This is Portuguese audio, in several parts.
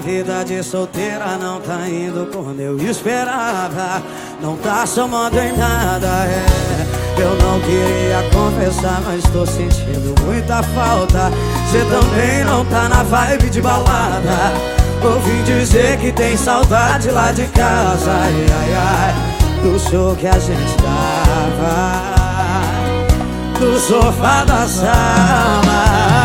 vida de solteira não tá indo como eu esperava. Não tá somando em nada, é. Eu não queria confessar, mas tô sentindo muita falta. Você também não tá na vibe de balada. Ouvi dizer que tem saudade lá de casa, ai, ai, ai Do show que a gente dava. Do sofá da sala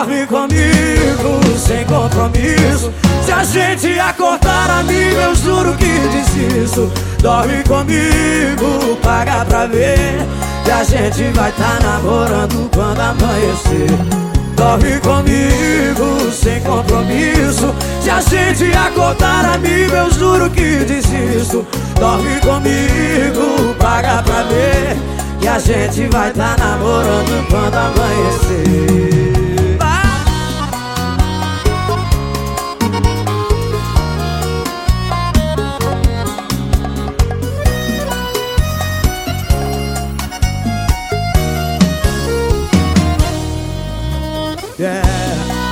dorme comigo sem compromisso. Se a gente acordar amigo, eu juro que desisto. Dorme comigo, paga pra ver Que a gente vai tá namorando quando amanhecer. Dorme comigo, sem compromisso. Se a gente acordar amigo, eu juro que desisto. Dorme comigo, paga pra ver Que a gente vai tá namorando quando amanhecer É,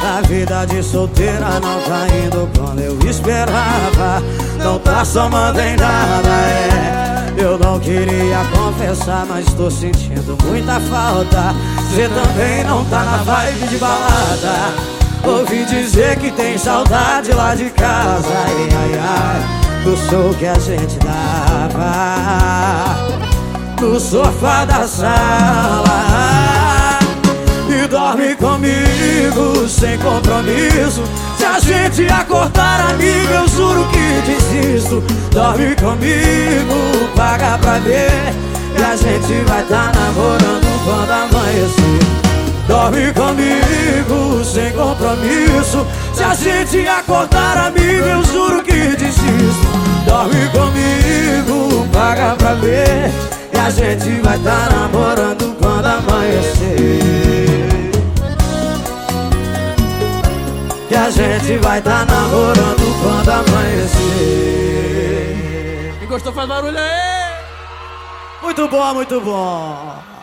a vida de solteira não tá indo como eu esperava. Não tá somando em nada, é. Eu não queria confessar, mas tô sentindo muita falta. Você também não tá na vibe de balada. Ouvi dizer que tem saudade lá de casa. Ai, ai, ai, do show que a gente dava. No sofá da sala. Dorme comigo sem compromisso. Se a gente acordar amigo eu juro que desisto. Dorme comigo, paga pra ver. E a gente vai tá namorando quando amanhecer. Dorme comigo sem compromisso. Se a gente acordar amigo eu juro que desisto. Dorme comigo, paga pra ver. E a gente vai tá namorando quando amanhecer a gente vai tá namorando quando amanhecer Quem gostou faz barulho aí! Muito bom, muito bom